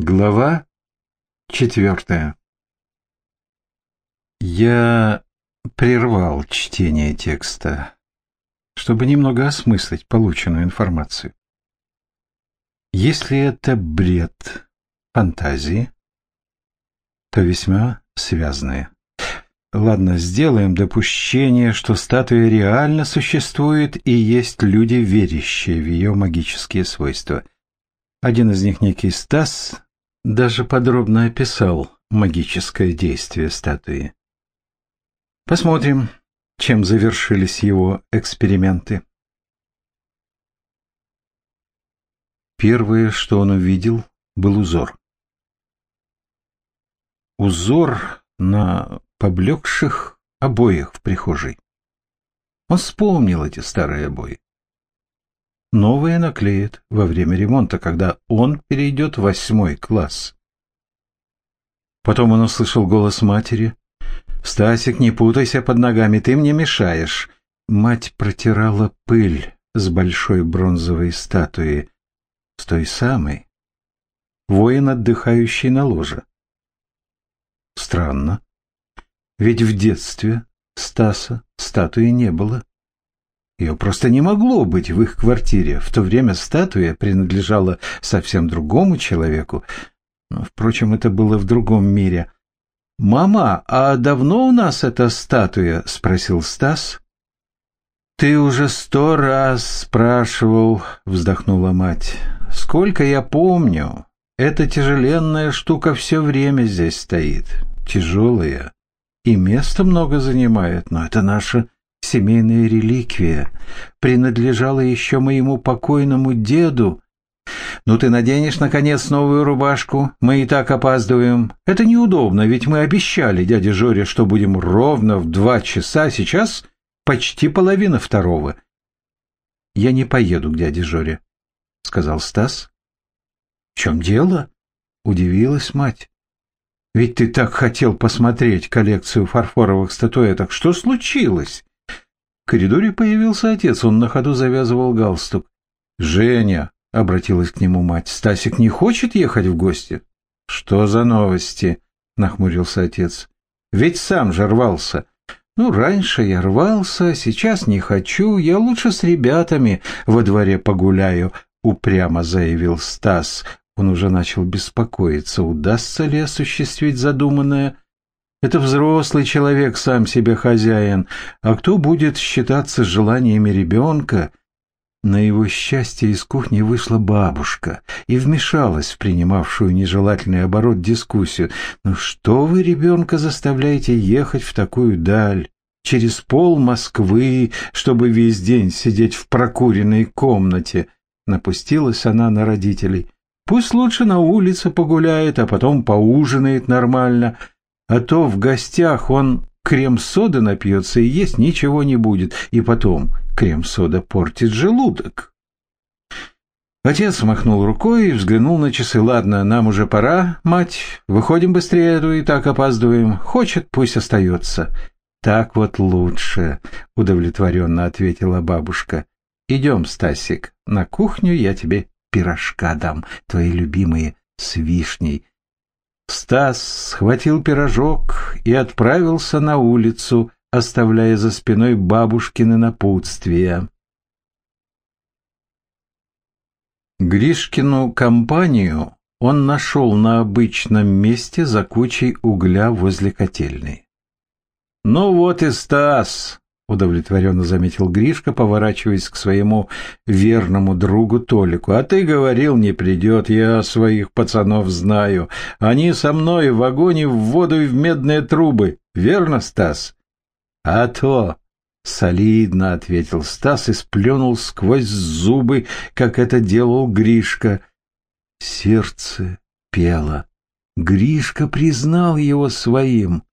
Глава четвертая Я прервал чтение текста, чтобы немного осмыслить полученную информацию. Если это бред фантазии, то весьма связанные. Ладно, сделаем допущение, что статуя реально существует и есть люди, верящие в ее магические свойства. Один из них, некий Стас, даже подробно описал магическое действие статуи. Посмотрим, чем завершились его эксперименты. Первое, что он увидел, был узор. Узор на поблекших обоях в прихожей. Он вспомнил эти старые обои. Новые наклеит во время ремонта, когда он перейдет в восьмой класс. Потом он услышал голос матери. «Стасик, не путайся под ногами, ты мне мешаешь». Мать протирала пыль с большой бронзовой статуи, с той самой, воин, отдыхающий на ложе. Странно, ведь в детстве Стаса статуи не было. Ее просто не могло быть в их квартире. В то время статуя принадлежала совсем другому человеку. Впрочем, это было в другом мире. «Мама, а давно у нас эта статуя?» — спросил Стас. «Ты уже сто раз спрашивал», — вздохнула мать. «Сколько я помню, эта тяжеленная штука все время здесь стоит. Тяжелая. И места много занимает, но это наша семейная реликвия, принадлежала еще моему покойному деду. Ну ты наденешь, наконец, новую рубашку, мы и так опаздываем. Это неудобно, ведь мы обещали дяде Жоре, что будем ровно в два часа, сейчас почти половина второго. Я не поеду к дяде Жоре, — сказал Стас. — В чем дело? — удивилась мать. Ведь ты так хотел посмотреть коллекцию фарфоровых статуэток. Что случилось? Коридоре появился отец, он на ходу завязывал галстук. «Женя!» — обратилась к нему мать. «Стасик не хочет ехать в гости?» «Что за новости?» — нахмурился отец. «Ведь сам же рвался». «Ну, раньше я рвался, сейчас не хочу, я лучше с ребятами во дворе погуляю», — упрямо заявил Стас. Он уже начал беспокоиться, удастся ли осуществить задуманное. Это взрослый человек, сам себе хозяин. А кто будет считаться желаниями ребенка? На его счастье из кухни вышла бабушка и вмешалась в принимавшую нежелательный оборот дискуссию. «Ну что вы ребенка заставляете ехать в такую даль?» через пол Москвы, чтобы весь день сидеть в прокуренной комнате. Напустилась она на родителей. Пусть лучше на улице погуляет, а потом поужинает нормально а то в гостях он крем-сода напьется и есть ничего не будет, и потом крем-сода портит желудок. Отец махнул рукой и взглянул на часы. «Ладно, нам уже пора, мать. Выходим быстрее, а то и так опаздываем. Хочет, пусть остается». «Так вот лучше», — удовлетворенно ответила бабушка. «Идем, Стасик, на кухню я тебе пирожка дам, твои любимые, с вишней. Стас схватил пирожок и отправился на улицу, оставляя за спиной бабушкины напутствия. Гришкину компанию он нашел на обычном месте за кучей угля возле котельной. «Ну вот и Стас!» — удовлетворенно заметил Гришка, поворачиваясь к своему верному другу Толику. «А ты говорил, не придет, я своих пацанов знаю. Они со мной в вагоне в воду и в медные трубы. Верно, Стас?» «А то!» — солидно ответил Стас и сплюнул сквозь зубы, как это делал Гришка. Сердце пело. Гришка признал его своим.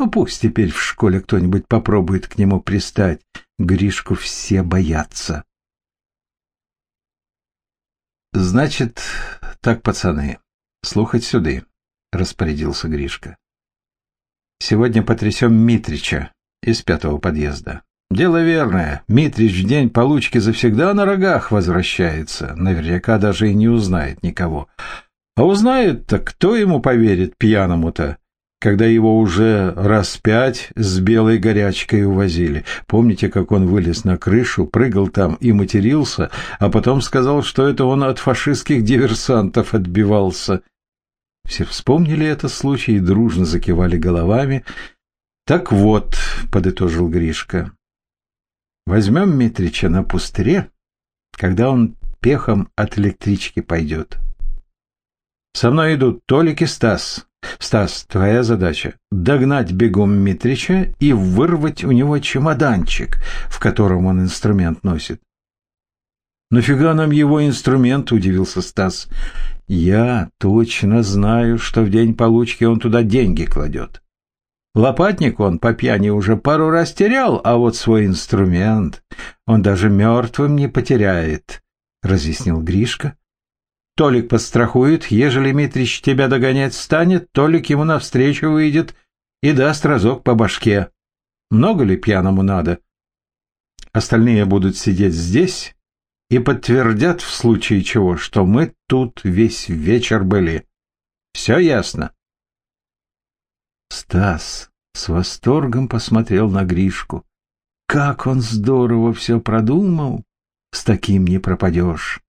Ну, пусть теперь в школе кто-нибудь попробует к нему пристать. Гришку все боятся. Значит, так, пацаны, слухать сюды, распорядился Гришка. Сегодня потрясем Митрича из пятого подъезда. Дело верное. Митрич в день получки завсегда на рогах возвращается. Наверняка даже и не узнает никого. А узнает-то, кто ему поверит пьяному-то, когда его уже раз пять с белой горячкой увозили. Помните, как он вылез на крышу, прыгал там и матерился, а потом сказал, что это он от фашистских диверсантов отбивался. Все вспомнили этот случай и дружно закивали головами. «Так вот», — подытожил Гришка, — «возьмем Митрича на пустыре, когда он пехом от электрички пойдет». Со мной идут Толик и Стас. Стас, твоя задача — догнать бегом Митрича и вырвать у него чемоданчик, в котором он инструмент носит. «Нафига нам его инструмент?» — удивился Стас. «Я точно знаю, что в день получки он туда деньги кладет. Лопатник он по пьяни уже пару раз терял, а вот свой инструмент он даже мертвым не потеряет», — разъяснил Гришка. Толик подстрахует, ежели Митрич тебя догонять станет, Толик ему навстречу выйдет и даст разок по башке. Много ли пьяному надо? Остальные будут сидеть здесь и подтвердят в случае чего, что мы тут весь вечер были. Все ясно? Стас с восторгом посмотрел на Гришку. Как он здорово все продумал! С таким не пропадешь.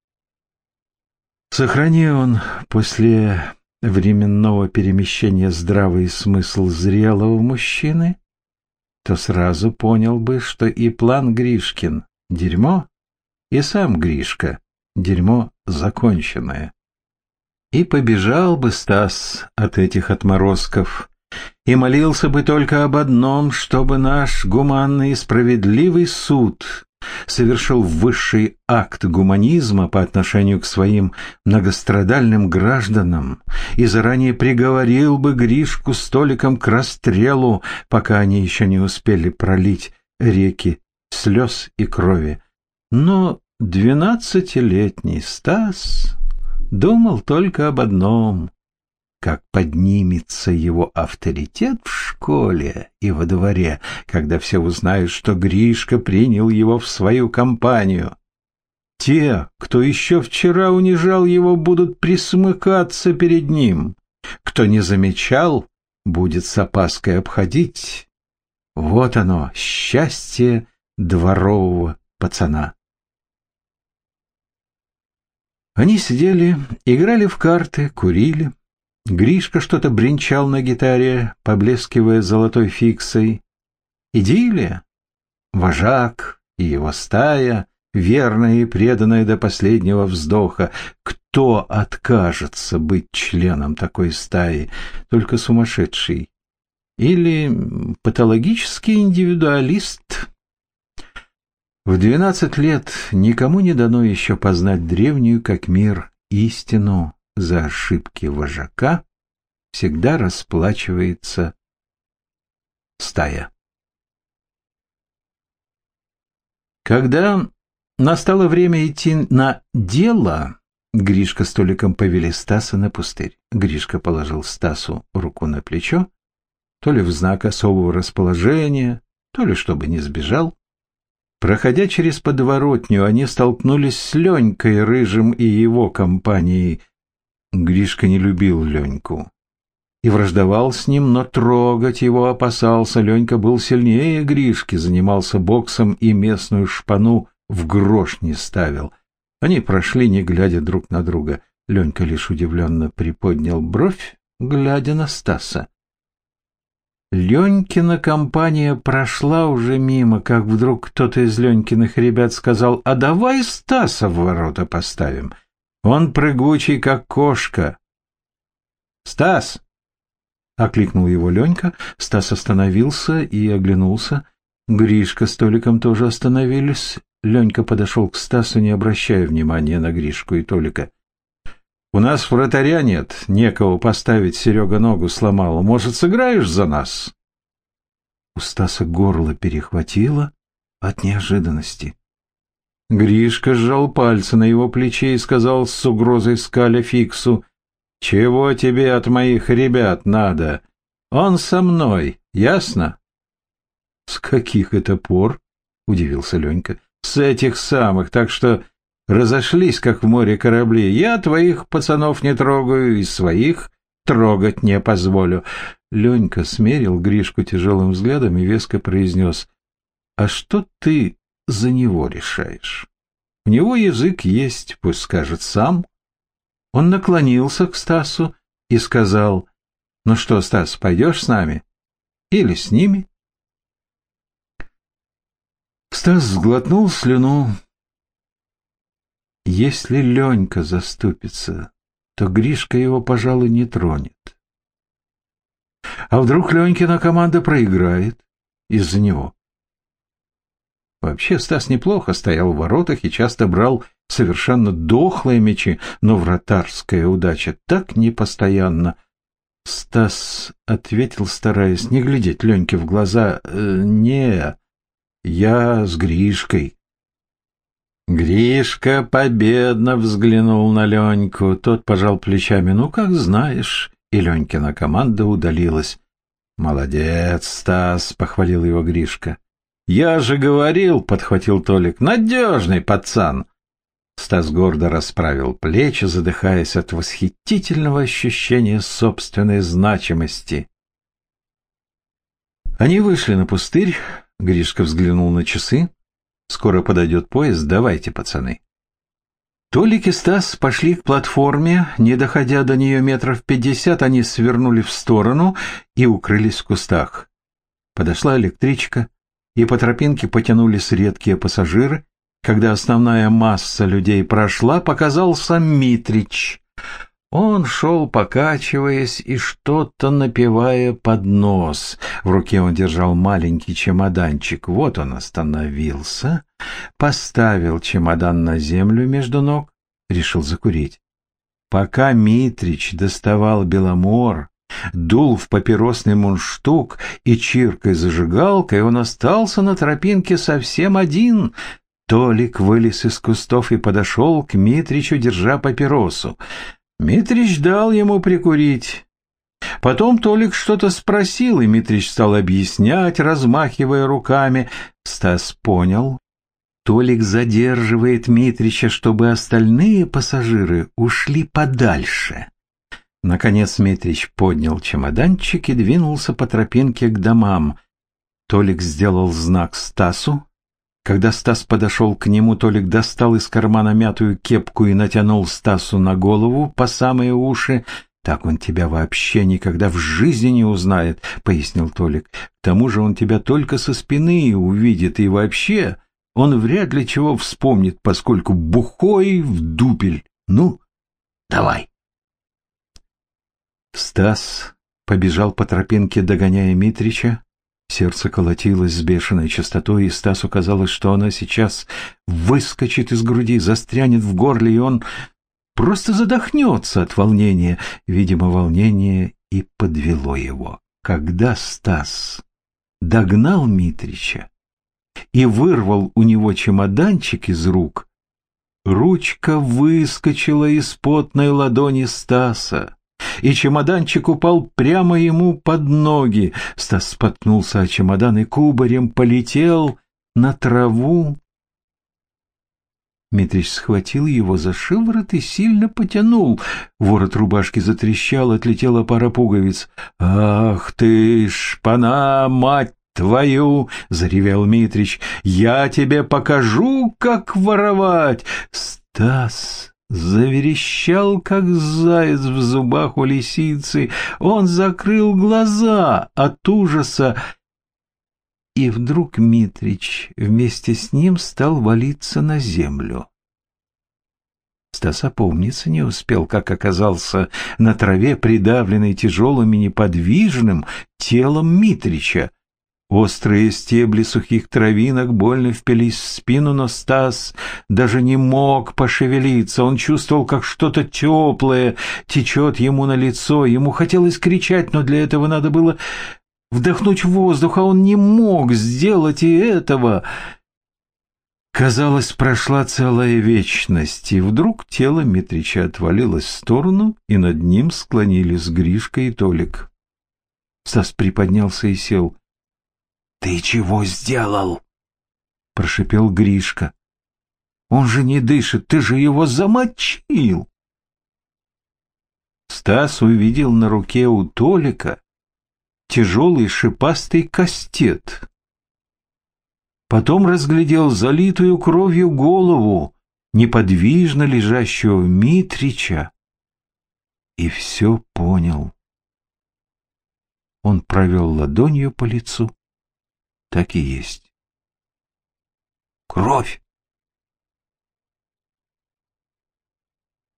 Сохрани он после временного перемещения здравый смысл зрелого мужчины, то сразу понял бы, что и план Гришкин — дерьмо, и сам Гришка — дерьмо законченное. И побежал бы Стас от этих отморозков, и молился бы только об одном, чтобы наш гуманный и справедливый суд совершил высший акт гуманизма по отношению к своим многострадальным гражданам и заранее приговорил бы Гришку столиком к расстрелу, пока они еще не успели пролить реки слез и крови. Но двенадцатилетний Стас думал только об одном как поднимется его авторитет в школе и во дворе, когда все узнают, что Гришка принял его в свою компанию. Те, кто еще вчера унижал его, будут присмыкаться перед ним. Кто не замечал, будет с опаской обходить. Вот оно, счастье дворового пацана. Они сидели, играли в карты, курили. Гришка что-то бренчал на гитаре, поблескивая золотой фиксой. Идиллия. Вожак и его стая, верная и преданная до последнего вздоха. Кто откажется быть членом такой стаи? Только сумасшедший. Или патологический индивидуалист. В двенадцать лет никому не дано еще познать древнюю, как мир, истину за ошибки вожака всегда расплачивается стая. Когда настало время идти на дело, Гришка с Толиком повели Стаса на пустырь. Гришка положил Стасу руку на плечо, то ли в знак особого расположения, то ли чтобы не сбежал. Проходя через подворотню, они столкнулись с Ленькой Рыжим и его компанией, Гришка не любил Леньку и враждовал с ним, но трогать его опасался. Ленька был сильнее Гришки, занимался боксом и местную шпану в грош не ставил. Они прошли, не глядя друг на друга. Ленька лишь удивленно приподнял бровь, глядя на Стаса. Ленькина компания прошла уже мимо, как вдруг кто-то из Ленькиных ребят сказал, «А давай Стаса в ворота поставим». Он прыгучий, как кошка. «Стас!» — окликнул его Ленька. Стас остановился и оглянулся. Гришка с Толиком тоже остановились. Ленька подошел к Стасу, не обращая внимания на Гришку и Толика. «У нас вратаря нет, некого поставить, Серега ногу сломал. Может, сыграешь за нас?» У Стаса горло перехватило от неожиданности. Гришка сжал пальцы на его плече и сказал с угрозой скаля Фиксу, «Чего тебе от моих ребят надо? Он со мной, ясно?» «С каких это пор?» — удивился Ленька. «С этих самых, так что разошлись, как в море корабли. Я твоих пацанов не трогаю и своих трогать не позволю. Ленька смерил Гришку тяжелым взглядом и веско произнес. — А что ты за него решаешь? У него язык есть, пусть скажет сам. Он наклонился к Стасу и сказал, «Ну что, Стас, пойдешь с нами? Или с ними?» Стас сглотнул слюну. Если Ленька заступится, то Гришка его, пожалуй, не тронет. А вдруг Ленькина команда проиграет из-за него? Вообще Стас неплохо стоял в воротах и часто брал совершенно дохлые мячи, но вратарская удача так непостоянна. Стас ответил, стараясь не глядеть Леньке в глаза. «Э, «Не, я с Гришкой». Гришка победно взглянул на Леньку. Тот пожал плечами. «Ну, как знаешь». И Ленькина команда удалилась. «Молодец, Стас», — похвалил его Гришка. «Я же говорил», — подхватил Толик, — «надежный пацан». Стас гордо расправил плечи, задыхаясь от восхитительного ощущения собственной значимости. Они вышли на пустырь, Гришка взглянул на часы. «Скоро подойдет поезд, давайте, пацаны». Толик и Стас пошли к платформе, не доходя до нее метров пятьдесят, они свернули в сторону и укрылись в кустах. Подошла электричка, и по тропинке потянулись редкие пассажиры. Когда основная масса людей прошла, показался Митрич. Он шел, покачиваясь и что-то напевая под нос. В руке он держал маленький чемоданчик. Вот он остановился, поставил чемодан на землю между ног, решил закурить. Пока Митрич доставал Беломор, дул в папиросный мундштук и, чиркой зажигалкой, он остался на тропинке совсем один. Толик вылез из кустов и подошел к Митричу, держа папиросу. Митрич дал ему прикурить. Потом Толик что-то спросил, и Митрич стал объяснять, размахивая руками. Стас понял. Толик задерживает Митрича, чтобы остальные пассажиры ушли подальше. Наконец Митрич поднял чемоданчик и двинулся по тропинке к домам. Толик сделал знак Стасу. Когда Стас подошел к нему, Толик достал из кармана мятую кепку и натянул Стасу на голову по самые уши. «Так он тебя вообще никогда в жизни не узнает», — пояснил Толик. «К тому же он тебя только со спины увидит, и вообще он вряд ли чего вспомнит, поскольку бухой в дупель. Ну, давай». Стас побежал по тропинке, догоняя Митрича. Сердце колотилось с бешеной частотой, и Стасу казалось, что оно сейчас выскочит из груди, застрянет в горле, и он просто задохнется от волнения. Видимо, волнение и подвело его. Когда Стас догнал Митрича и вырвал у него чемоданчик из рук, ручка выскочила из потной ладони Стаса и чемоданчик упал прямо ему под ноги. Стас споткнулся о чемодан и кубарем полетел на траву. Митрич схватил его за шиворот и сильно потянул. Ворот рубашки затрещал, отлетела пара пуговиц. «Ах ты, шпана, мать твою!» — заревел Митрич. «Я тебе покажу, как воровать!» «Стас!» Заверещал, как заяц в зубах у лисицы. Он закрыл глаза от ужаса. И вдруг Митрич вместе с ним стал валиться на землю. Стас опомниться не успел, как оказался на траве, придавленный тяжелым и неподвижным телом Митрича. Острые стебли сухих травинок больно впились в спину, но Стас даже не мог пошевелиться. Он чувствовал, как что-то теплое течет ему на лицо. Ему хотелось кричать, но для этого надо было вдохнуть воздух, а он не мог сделать и этого. Казалось, прошла целая вечность, и вдруг тело Митрича отвалилось в сторону, и над ним склонились Гришка и Толик. Стас приподнялся и сел. «Ты чего сделал?» — прошипел Гришка. Он же не дышит, ты же его замочил. Стас увидел на руке у Толика тяжелый шипастый кастет. Потом разглядел залитую кровью голову неподвижно лежащего Митрича и все понял. Он провел ладонью по лицу. Так и есть. Кровь!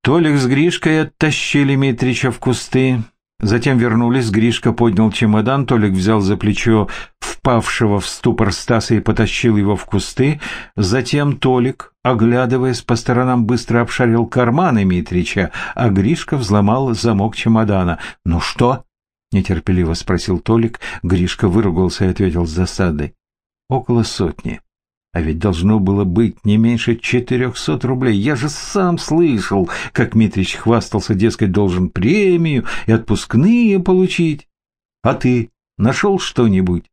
Толик с Гришкой оттащили Митрича в кусты. Затем вернулись, Гришка поднял чемодан, Толик взял за плечо впавшего в ступор Стаса и потащил его в кусты. Затем Толик, оглядываясь по сторонам, быстро обшарил карманы Митрича, а Гришка взломал замок чемодана. «Ну что?» — нетерпеливо спросил Толик. Гришка выругался и ответил с засадой. «Около сотни». А ведь должно было быть не меньше четырехсот рублей. Я же сам слышал, как Митрич хвастался, дескать, должен премию и отпускные получить. А ты нашел что-нибудь?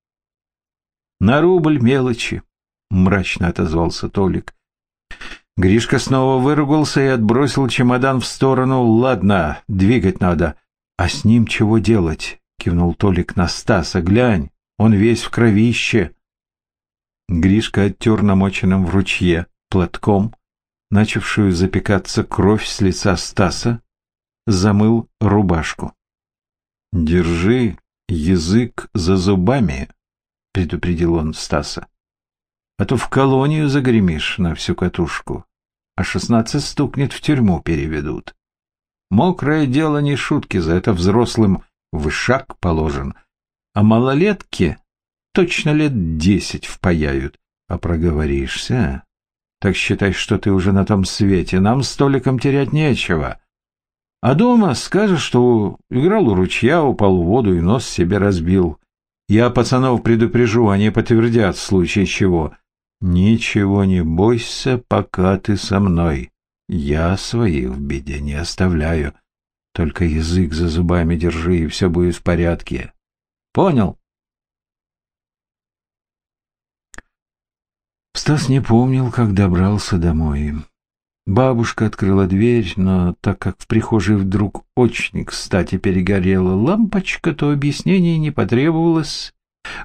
На рубль мелочи, мрачно отозвался Толик. Гришка снова выругался и отбросил чемодан в сторону. Ладно, двигать надо. А с ним чего делать? Кивнул Толик на Стаса. Глянь, он весь в кровище. Гришка оттер намоченным в ручье платком, начавшую запекаться кровь с лица Стаса, замыл рубашку. «Держи язык за зубами», — предупредил он Стаса. «А то в колонию загремишь на всю катушку, а шестнадцать стукнет в тюрьму переведут. Мокрое дело не шутки, за это взрослым вышаг положен, а малолетке точно лет десять впаяют. А проговоришься, так считай, что ты уже на том свете, нам столиком терять нечего. А дома скажешь, что играл у ручья, упал в воду и нос себе разбил. Я пацанов предупрежу, они подтвердят в случае чего. Ничего не бойся, пока ты со мной. Я своих в беде не оставляю. Только язык за зубами держи, и все будет в порядке. Понял? Стас не помнил, как добрался домой. Бабушка открыла дверь, но так как в прихожей вдруг очень кстати перегорела лампочка, то объяснений не потребовалось.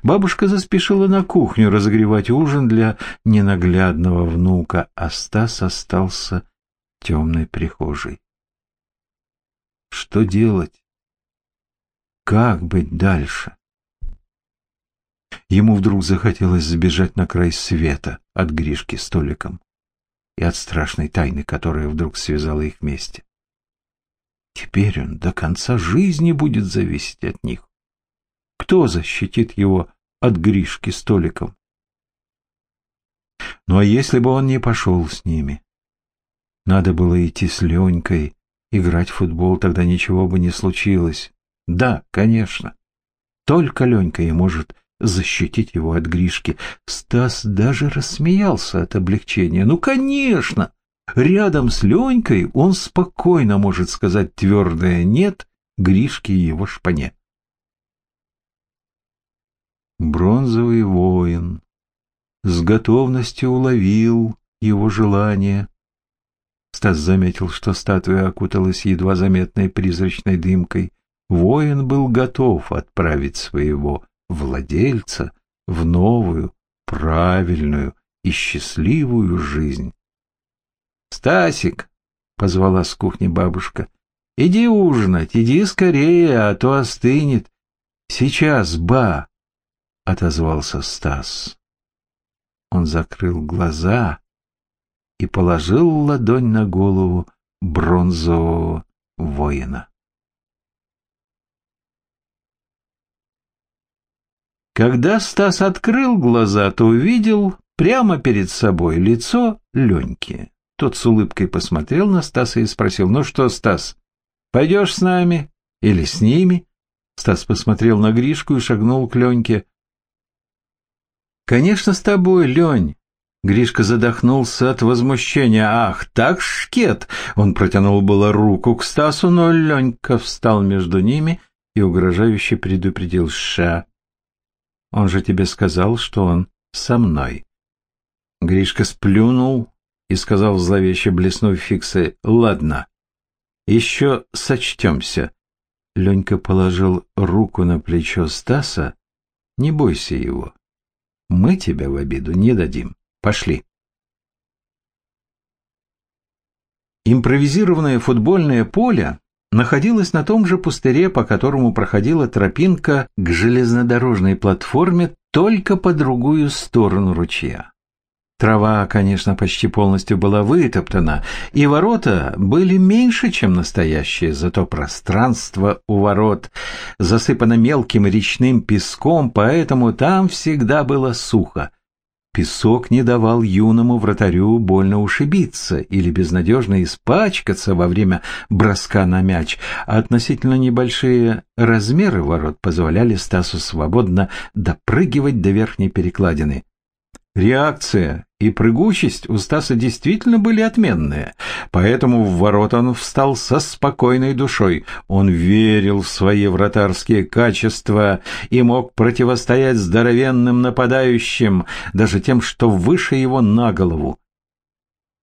Бабушка заспешила на кухню разогревать ужин для ненаглядного внука, а Стас остался темной прихожей. Что делать? Как быть дальше? Ему вдруг захотелось сбежать на край света от Гришки с Толиком и от страшной тайны, которая вдруг связала их вместе. Теперь он до конца жизни будет зависеть от них. Кто защитит его от Гришки с Толиком? Ну а если бы он не пошел с ними? Надо было идти с Ленькой, играть в футбол, тогда ничего бы не случилось. Да, конечно. Только Ленька и может защитить его от Гришки. Стас даже рассмеялся от облегчения. Ну, конечно! Рядом с Ленькой он спокойно может сказать твердое «нет» Гришке и его шпане. Бронзовый воин с готовностью уловил его желание. Стас заметил, что статуя окуталась едва заметной призрачной дымкой. Воин был готов отправить своего владельца в новую, правильную и счастливую жизнь. «Стасик!» — позвала с кухни бабушка. «Иди ужинать, иди скорее, а то остынет. Сейчас, ба!» — отозвался Стас. Он закрыл глаза и положил ладонь на голову бронзового воина. Когда Стас открыл глаза, то увидел прямо перед собой лицо Леньки. Тот с улыбкой посмотрел на Стаса и спросил, «Ну что, Стас, пойдешь с нами или с ними?» Стас посмотрел на Гришку и шагнул к Леньке. «Конечно, с тобой, Лень!» Гришка задохнулся от возмущения. «Ах, так, шкет!» Он протянул было руку к Стасу, но Ленька встал между ними и угрожающе предупредил «Ша, он же тебе сказал, что он со мной. Гришка сплюнул и сказал зловеще блеснув фиксы, «Ладно, еще сочтемся». Ленька положил руку на плечо Стаса. «Не бойся его. Мы тебя в обиду не дадим. Пошли». Импровизированное футбольное поле находилось на том же пустыре, по которому проходила тропинка к железнодорожной платформе, только по другую сторону ручья. Трава, конечно, почти полностью была вытоптана, и ворота были меньше, чем настоящие, зато пространство у ворот засыпано мелким речным песком, поэтому там всегда было сухо. Песок не давал юному вратарю больно ушибиться или безнадежно испачкаться во время броска на мяч, а относительно небольшие размеры ворот позволяли Стасу свободно допрыгивать до верхней перекладины. Реакция и прыгучесть у Стаса действительно были отменные, поэтому в ворота он встал со спокойной душой. Он верил в свои вратарские качества и мог противостоять здоровенным нападающим, даже тем, что выше его на голову.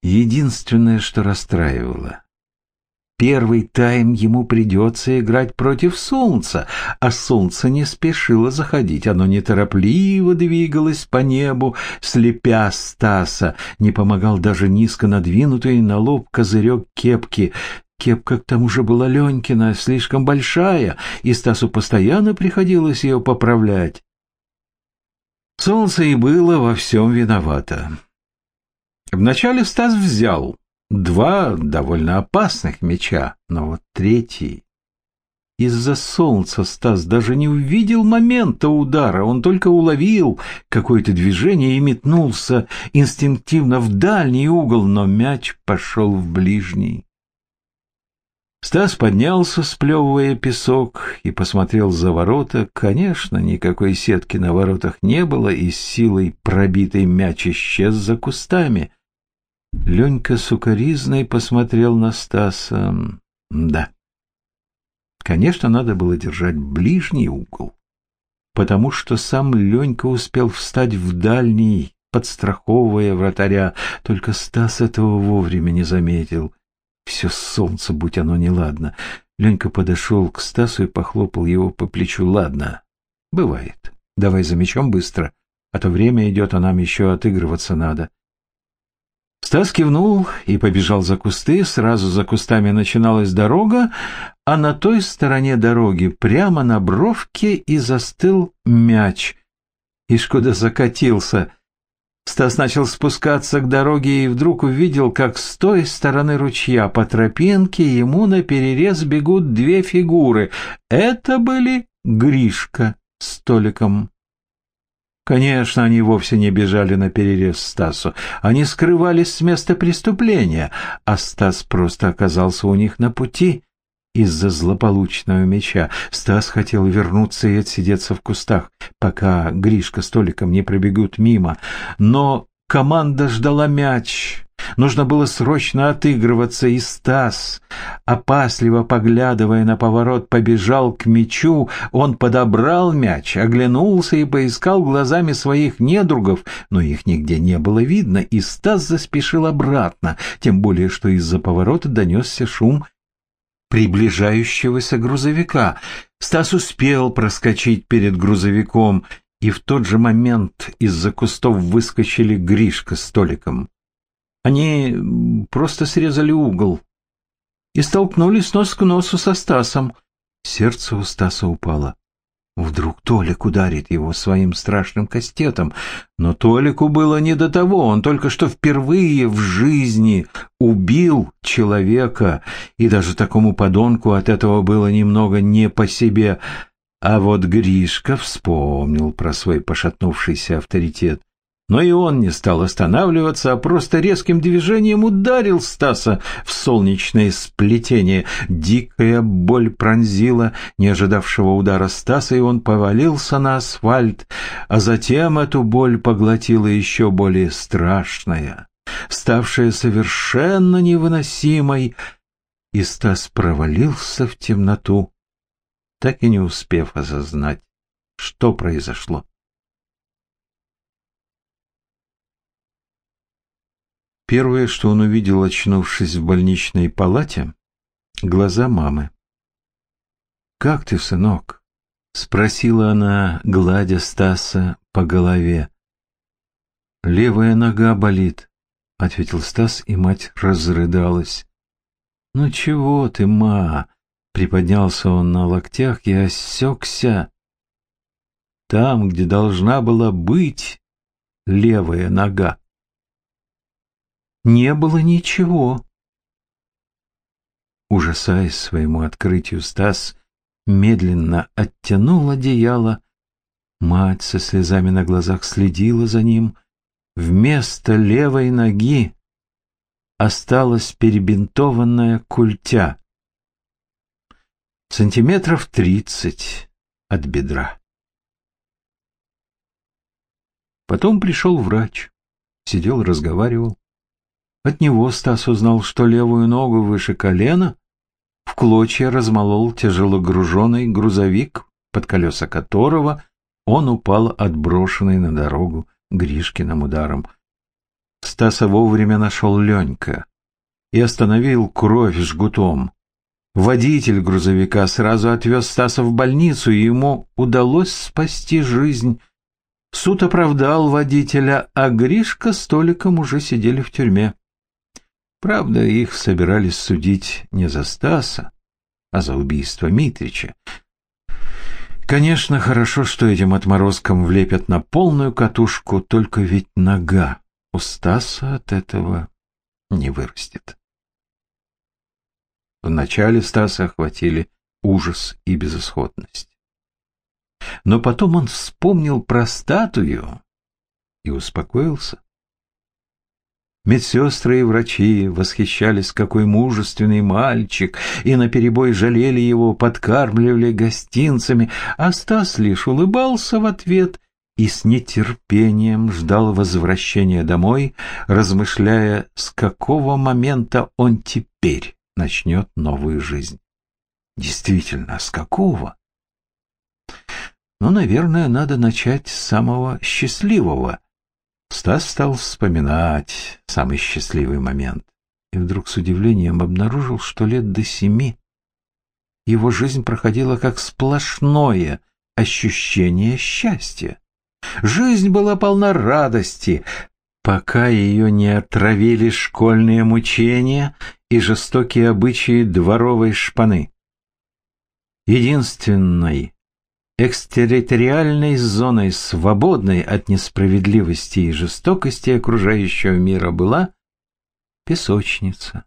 Единственное, что расстраивало, Первый тайм ему придется играть против солнца, а солнце не спешило заходить, оно неторопливо двигалось по небу, слепя Стаса, не помогал даже низко надвинутый на лоб козырек кепки. Кепка к тому же была Ленькина, слишком большая, и Стасу постоянно приходилось ее поправлять. Солнце и было во всем виновато. Вначале Стас взял Два довольно опасных меча, но вот третий... Из-за солнца Стас даже не увидел момента удара, он только уловил какое-то движение и метнулся инстинктивно в дальний угол, но мяч пошел в ближний. Стас поднялся, сплевывая песок, и посмотрел за ворота. Конечно, никакой сетки на воротах не было, и с силой пробитый мяч исчез за кустами — Ленька сукоризной посмотрел на Стаса. Да. Конечно, надо было держать ближний угол, потому что сам Ленька успел встать в дальний, подстраховывая вратаря, только Стас этого вовремя не заметил. Все солнце, будь оно неладно. Ленька подошел к Стасу и похлопал его по плечу. «Ладно, бывает. Давай за мячом быстро, а то время идет, а нам еще отыгрываться надо». Стас кивнул и побежал за кусты. Сразу за кустами начиналась дорога, а на той стороне дороги, прямо на бровке, и застыл мяч. Ишь куда закатился. Стас начал спускаться к дороге и вдруг увидел, как с той стороны ручья по тропинке ему на перерез бегут две фигуры. Это были Гришка с Толиком. Конечно, они вовсе не бежали на перерез Стасу. Они скрывались с места преступления, а Стас просто оказался у них на пути из-за злополучного меча. Стас хотел вернуться и отсидеться в кустах, пока Гришка с Толиком не пробегут мимо. Но команда ждала мяч. Нужно было срочно отыгрываться, и Стас, опасливо поглядывая на поворот, побежал к мячу. Он подобрал мяч, оглянулся и поискал глазами своих недругов, но их нигде не было видно, и Стас заспешил обратно, тем более, что из-за поворота донесся шум приближающегося грузовика. Стас успел проскочить перед грузовиком, и в тот же момент из-за кустов выскочили Гришка с Толиком. Они просто срезали угол и столкнулись нос к носу со Стасом. Сердце у Стаса упало. Вдруг Толик ударит его своим страшным кастетом. Но Толику было не до того. Он только что впервые в жизни убил человека, и даже такому подонку от этого было немного не по себе. А вот Гришка вспомнил про свой пошатнувшийся авторитет. Но и он не стал останавливаться, а просто резким движением ударил Стаса в солнечное сплетение. Дикая боль пронзила не ожидавшего удара Стаса, и он повалился на асфальт, а затем эту боль поглотила еще более страшная, ставшая совершенно невыносимой, и Стас провалился в темноту, так и не успев осознать, что произошло. Первое, что он увидел, очнувшись в больничной палате, — глаза мамы. «Как ты, сынок?» — спросила она, гладя Стаса по голове. «Левая нога болит», — ответил Стас, и мать разрыдалась. «Ну чего ты, ма?» — приподнялся он на локтях и осекся. Там, где должна была быть левая нога. Не было ничего. Ужасаясь своему открытию, Стас медленно оттянул одеяло. Мать со слезами на глазах следила за ним. Вместо левой ноги осталась перебинтованная культя. Сантиметров тридцать от бедра. Потом пришел врач. Сидел, разговаривал. От него Стас узнал, что левую ногу выше колена в клочья размолол тяжело груженный грузовик, под колеса которого он упал отброшенный на дорогу Гришкиным ударом. Стаса вовремя нашел Ленька и остановил кровь жгутом. Водитель грузовика сразу отвез Стаса в больницу, и ему удалось спасти жизнь. Суд оправдал водителя, а Гришка с Толиком уже сидели в тюрьме. Правда, их собирались судить не за Стаса, а за убийство Митрича. Конечно, хорошо, что этим отморозкам влепят на полную катушку, только ведь нога у Стаса от этого не вырастет. Вначале Стаса охватили ужас и безысходность. Но потом он вспомнил про статую и успокоился. Медсестры и врачи восхищались, какой мужественный мальчик, и наперебой жалели его, подкармливали гостинцами, а Стас лишь улыбался в ответ и с нетерпением ждал возвращения домой, размышляя, с какого момента он теперь начнет новую жизнь. Действительно, с какого? Ну, наверное, надо начать с самого счастливого. Стас стал вспоминать самый счастливый момент и вдруг с удивлением обнаружил, что лет до семи его жизнь проходила как сплошное ощущение счастья. Жизнь была полна радости, пока ее не отравили школьные мучения и жестокие обычаи дворовой шпаны. Единственной экстерриториальной зоной, свободной от несправедливости и жестокости окружающего мира, была песочница,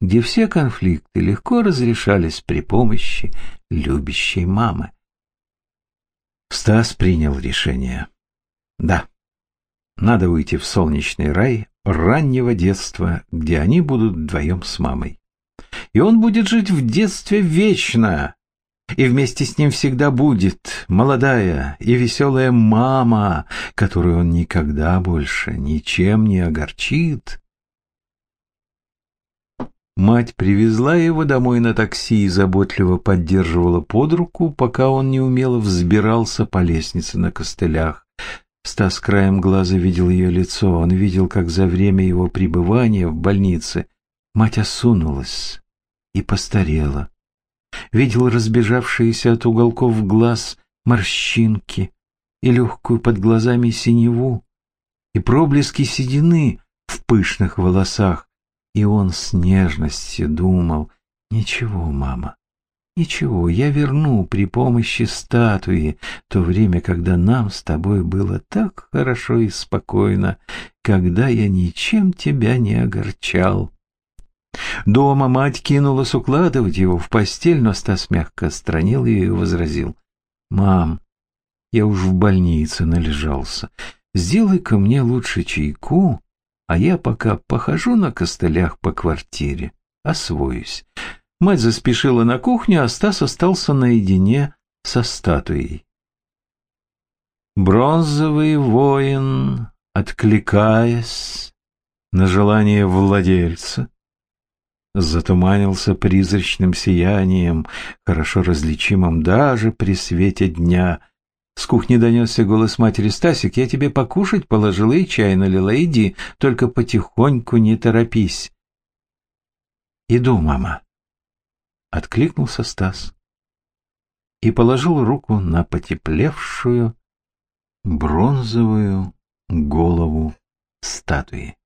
где все конфликты легко разрешались при помощи любящей мамы. Стас принял решение. Да, надо уйти в солнечный рай раннего детства, где они будут вдвоем с мамой. И он будет жить в детстве вечно, и вместе с ним всегда будет молодая и веселая мама, которую он никогда больше ничем не огорчит. Мать привезла его домой на такси и заботливо поддерживала под руку, пока он неумело взбирался по лестнице на костылях. Стас краем глаза видел ее лицо, он видел, как за время его пребывания в больнице мать осунулась и постарела видел разбежавшиеся от уголков глаз морщинки и легкую под глазами синеву, и проблески седины в пышных волосах, и он с нежностью думал, «Ничего, мама, ничего, я верну при помощи статуи то время, когда нам с тобой было так хорошо и спокойно, когда я ничем тебя не огорчал». Дома мать кинулась укладывать его в постель, но Стас мягко отстранил ее и возразил. «Мам, я уж в больнице належался. Сделай-ка мне лучше чайку, а я пока похожу на костылях по квартире, освоюсь». Мать заспешила на кухню, а Стас остался наедине со статуей. Бронзовый воин, откликаясь на желание владельца, затуманился призрачным сиянием, хорошо различимым даже при свете дня. С кухни донесся голос матери Стасик. «Я тебе покушать положила и чай налила. Иди, только потихоньку не торопись». «Иду, мама», — откликнулся Стас и положил руку на потеплевшую бронзовую голову статуи.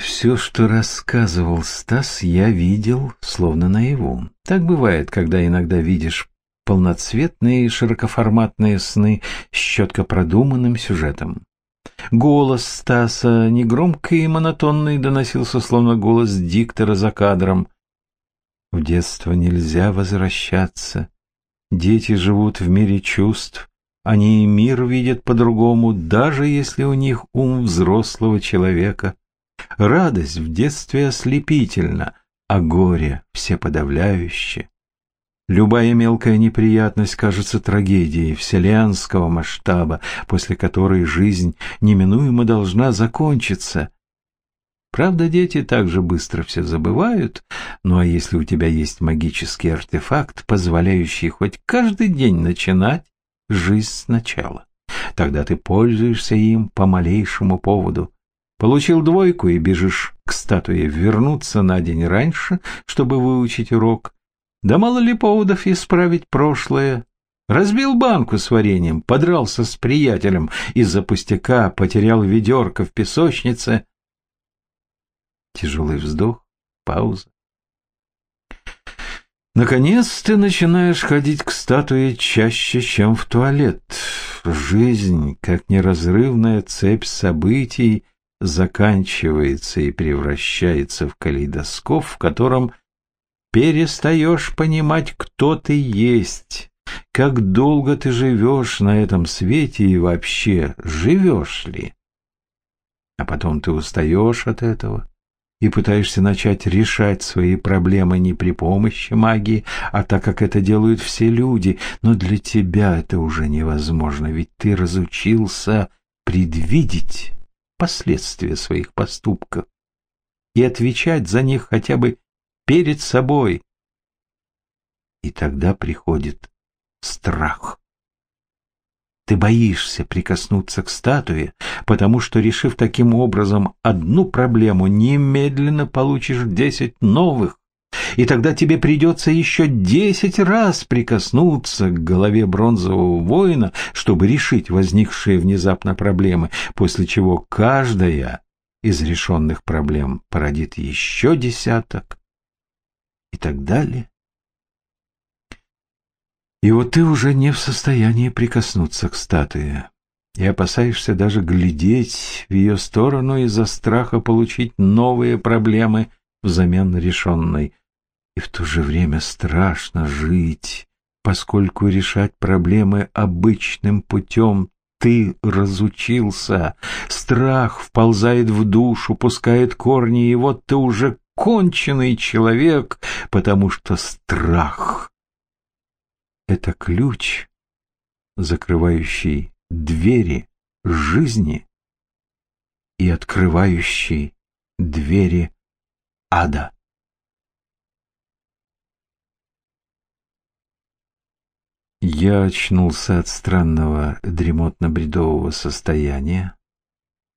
Все, что рассказывал Стас, я видел, словно наяву. Так бывает, когда иногда видишь полноцветные широкоформатные сны с четко продуманным сюжетом. Голос Стаса, негромкий и монотонный, доносился, словно голос диктора за кадром. В детство нельзя возвращаться. Дети живут в мире чувств. Они и мир видят по-другому, даже если у них ум взрослого человека. Радость в детстве ослепительна, а горе всеподавляюще. Любая мелкая неприятность кажется трагедией вселенского масштаба, после которой жизнь неминуемо должна закончиться. Правда, дети также быстро все забывают, ну а если у тебя есть магический артефакт, позволяющий хоть каждый день начинать жизнь сначала, тогда ты пользуешься им по малейшему поводу. Получил двойку и бежишь к статуе вернуться на день раньше, чтобы выучить урок, да мало ли поводов исправить прошлое. Разбил банку с вареньем, подрался с приятелем из-за пустяка, потерял ведерко в песочнице. Тяжелый вздох, пауза. Наконец ты начинаешь ходить к статуе чаще, чем в туалет. Жизнь, как неразрывная цепь событий, заканчивается и превращается в калейдоскоп, в котором перестаешь понимать, кто ты есть, как долго ты живешь на этом свете и вообще живешь ли. А потом ты устаешь от этого и пытаешься начать решать свои проблемы не при помощи магии, а так, как это делают все люди. Но для тебя это уже невозможно, ведь ты разучился предвидеть последствия своих поступков и отвечать за них хотя бы перед собой. И тогда приходит страх. Ты боишься прикоснуться к статуе, потому что, решив таким образом одну проблему, немедленно получишь десять новых, и тогда тебе придется еще десять раз прикоснуться к голове бронзового воина, чтобы решить возникшие внезапно проблемы, после чего каждая из решенных проблем породит еще десяток, и так далее. И вот ты уже не в состоянии прикоснуться к статуе, и опасаешься даже глядеть в ее сторону из-за страха получить новые проблемы взамен решенной. И в то же время страшно жить, поскольку решать проблемы обычным путем ты разучился. Страх вползает в душу, пускает корни, и вот ты уже конченый человек, потому что страх — это ключ, закрывающий двери жизни и открывающий двери ада. Я очнулся от странного дремотно-бредового состояния,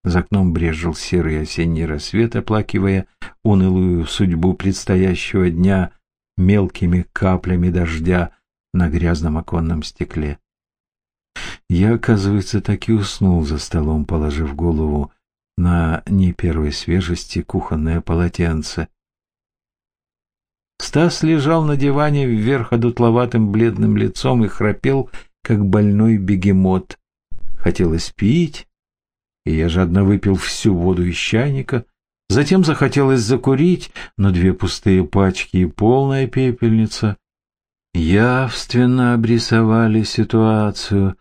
за окном брежил серый осенний рассвет, оплакивая унылую судьбу предстоящего дня мелкими каплями дождя на грязном оконном стекле. Я, оказывается, так и уснул за столом, положив голову на не первой свежести кухонное полотенце. Стас лежал на диване вверх одутловатым бледным лицом и храпел, как больной бегемот. Хотелось пить, и я жадно выпил всю воду из чайника. Затем захотелось закурить, но две пустые пачки и полная пепельница явственно обрисовали ситуацию,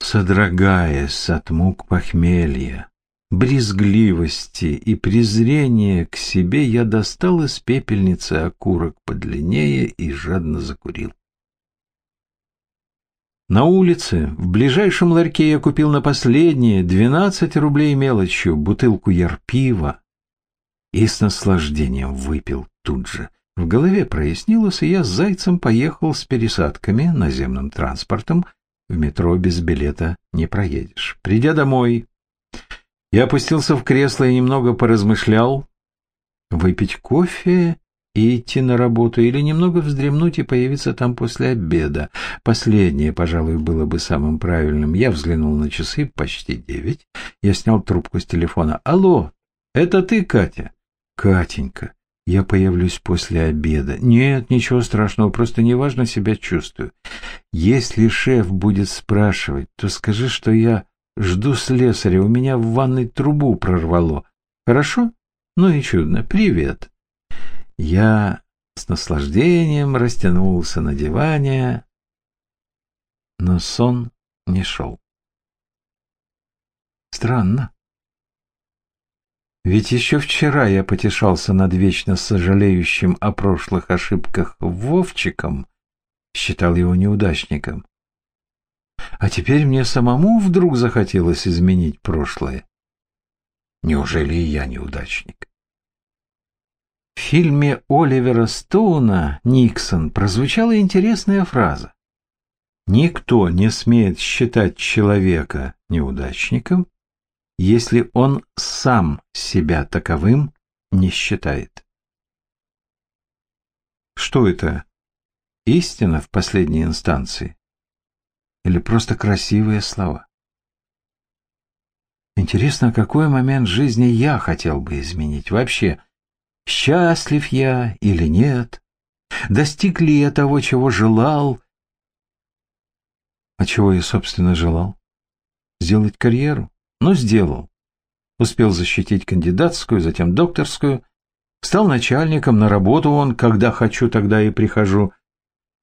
содрогаясь от мук похмелья. Брезгливости и презрения к себе я достал из пепельницы окурок подлиннее и жадно закурил. На улице, в ближайшем ларьке я купил на последние 12 рублей мелочью бутылку ярпива и с наслаждением выпил тут же. В голове прояснилось, и я с Зайцем поехал с пересадками наземным транспортом. В метро без билета не проедешь. Придя домой, я опустился в кресло и немного поразмышлял. Выпить кофе и идти на работу или немного вздремнуть и появиться там после обеда. Последнее, пожалуй, было бы самым правильным. Я взглянул на часы, почти девять. Я снял трубку с телефона. «Алло, это ты, Катя?» «Катенька, я появлюсь после обеда». «Нет, ничего страшного, просто неважно себя чувствую. Если шеф будет спрашивать, то скажи, что я жду слесаря, у меня в ванной трубу прорвало. Хорошо? Ну и чудно. Привет». Я с наслаждением растянулся на диване, но сон не шел. Странно. Ведь еще вчера я потешался над вечно сожалеющим о прошлых ошибках Вовчиком, считал его неудачником. А теперь мне самому вдруг захотелось изменить прошлое. Неужели и я неудачник? В фильме Оливера Стоуна «Никсон» прозвучала интересная фраза. «Никто не смеет считать человека неудачником, если он сам себя таковым не считает». Что это? Истина в последней инстанции? Или просто красивые слова? Интересно, какой момент жизни я хотел бы изменить вообще – Счастлив я или нет? Достиг ли я того, чего желал? А чего я, собственно, желал? Сделать карьеру? Ну, сделал. Успел защитить кандидатскую, затем докторскую. Стал начальником, на работу он, когда хочу, тогда и прихожу.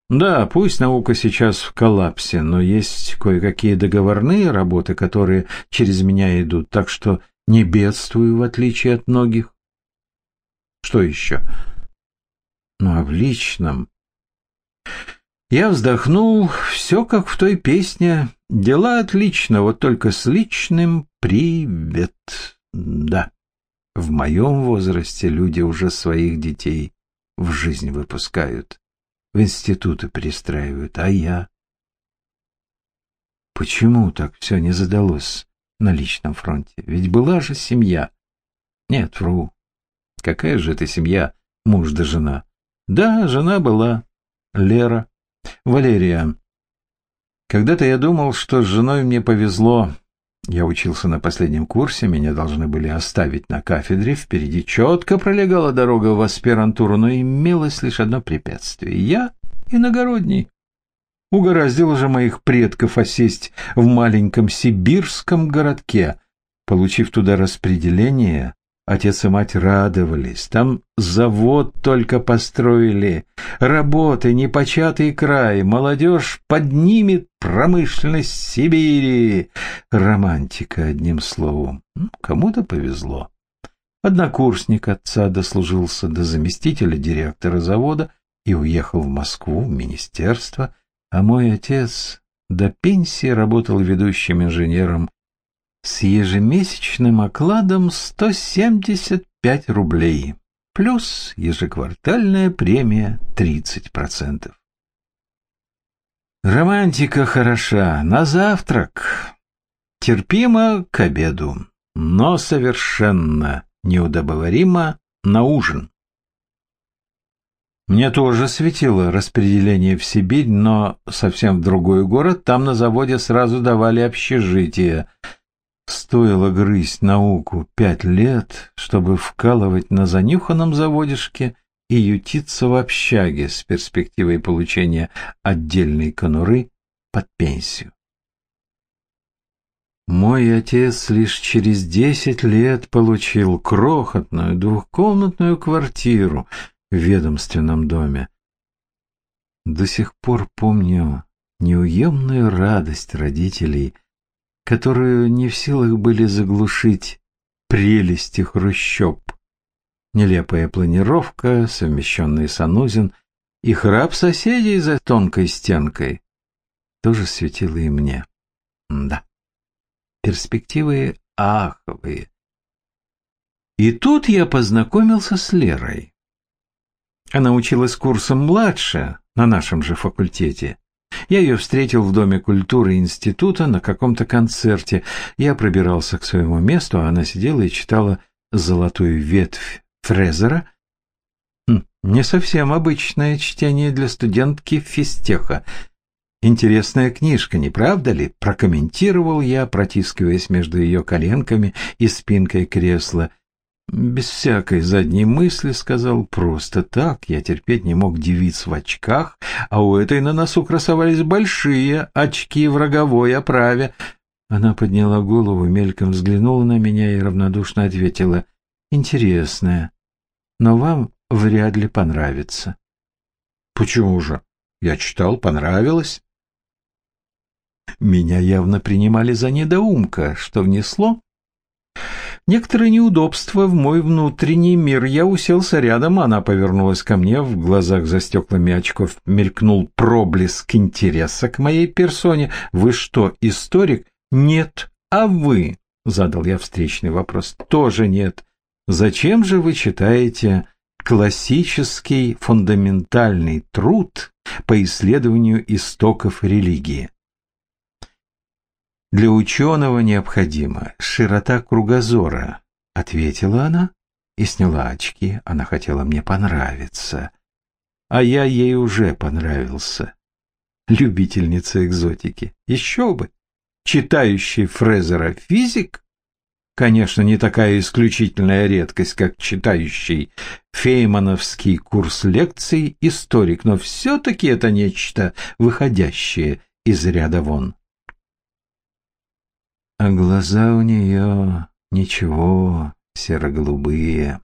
Да, пусть наука сейчас в коллапсе, но есть кое-какие договорные работы, которые через меня идут, так что не бедствую, в отличие от многих. Что еще? Ну, а в личном... Я вздохнул, все как в той песне. Дела отлично, вот только с личным привет. Да, в моем возрасте люди уже своих детей в жизнь выпускают, в институты перестраивают, а я... Почему так все не задалось на личном фронте? Ведь была же семья. Нет, вру. Какая же это семья, муж да жена? Да, жена была. Лера. Валерия. Когда-то я думал, что с женой мне повезло. Я учился на последнем курсе, меня должны были оставить на кафедре. Впереди четко пролегала дорога в аспирантуру, но имелось лишь одно препятствие. Я иногородний. Угораздило же моих предков осесть в маленьком сибирском городке. Получив туда распределение, Отец и мать радовались. Там завод только построили. Работы, непочатый край. Молодежь поднимет промышленность Сибири. Романтика, одним словом. Кому-то повезло. Однокурсник отца дослужился до заместителя директора завода и уехал в Москву, в министерство, а мой отец до пенсии работал ведущим инженером с ежемесячным окладом 175 рублей, плюс ежеквартальная премия 30%. Романтика хороша на завтрак, терпимо к обеду, но совершенно неудобоваримо на ужин. Мне тоже светило распределение в Сибирь, но совсем в другой город, там на заводе сразу давали общежитие – Стоило грызть науку пять лет, чтобы вкалывать на занюханном заводишке и ютиться в общаге с перспективой получения отдельной конуры под пенсию. Мой отец лишь через десять лет получил крохотную двухкомнатную квартиру в ведомственном доме. До сих пор помню неуемную радость родителей – которую не в силах были заглушить прелести хрущоб. Нелепая планировка, совмещенный санузин и храп соседей за тонкой стенкой тоже светило и мне. Да, перспективы аховые. И тут я познакомился с Лерой. Она училась курсом младше на нашем же факультете. Я ее встретил в Доме культуры института на каком-то концерте. Я пробирался к своему месту, а она сидела и читала «Золотую ветвь» Фрезера. Хм, не совсем обычное чтение для студентки физтеха. Интересная книжка, не правда ли? Прокомментировал я, протискиваясь между ее коленками и спинкой кресла. Без всякой задней мысли сказал просто так. Я терпеть не мог девиц в очках, а у этой на носу красовались большие очки в роговой оправе. Она подняла голову, мельком взглянула на меня и равнодушно ответила. «Интересная, но вам вряд ли понравится». «Почему же? Я читал, понравилось». Меня явно принимали за недоумка, что внесло некоторые неудобства в мой внутренний мир. Я уселся рядом, она повернулась ко мне, в глазах за стеклами очков мелькнул проблеск интереса к моей персоне. «Вы что, историк?» «Нет. А вы?» — задал я встречный вопрос. «Тоже нет. Зачем же вы читаете классический фундаментальный труд по исследованию истоков религии?» Для ученого необходима широта кругозора, ответила она и сняла очки. Она хотела мне понравиться, а я ей уже понравился. Любительница экзотики. Еще бы. Читающий Фрезера физик? Конечно, не такая исключительная редкость, как читающий феймановский курс лекций историк, но все-таки это нечто выходящее из ряда вон. А глаза у нее ничего, серо-голубые.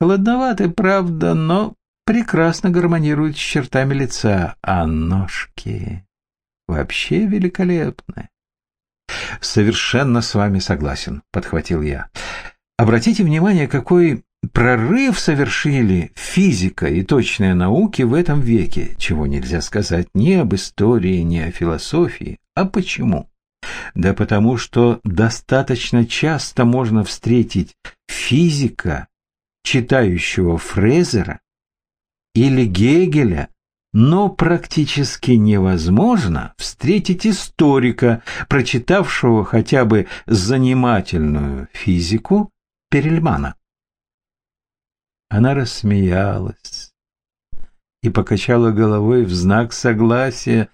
Холодноваты, правда, но прекрасно гармонируют с чертами лица, а ножки вообще великолепны. Совершенно с вами согласен, подхватил я. Обратите внимание, какой прорыв совершили физика и точные науки в этом веке, чего нельзя сказать ни об истории, ни о философии. А почему? Да потому что достаточно часто можно встретить физика, читающего Фрезера или Гегеля, но практически невозможно встретить историка, прочитавшего хотя бы занимательную физику Перельмана. Она рассмеялась и покачала головой в знак согласия.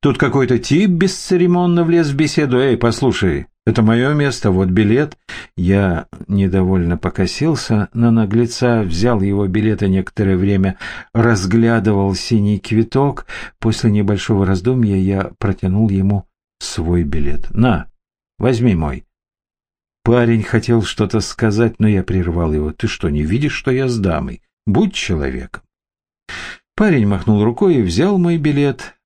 Тут какой-то тип бесцеремонно влез в беседу. «Эй, послушай, это мое место, вот билет». Я недовольно покосился на наглеца, взял его билет и некоторое время разглядывал синий квиток. После небольшого раздумья я протянул ему свой билет. «На, возьми мой». Парень хотел что-то сказать, но я прервал его. «Ты что, не видишь, что я с дамой? Будь человеком». Парень махнул рукой и взял мой билет.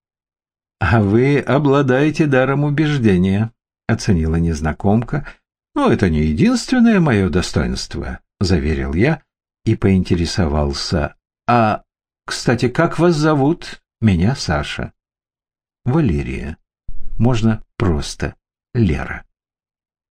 «А вы обладаете даром убеждения», — оценила незнакомка. «Но это не единственное мое достоинство», — заверил я и поинтересовался. «А, кстати, как вас зовут?» «Меня Саша». «Валерия. Можно просто Лера».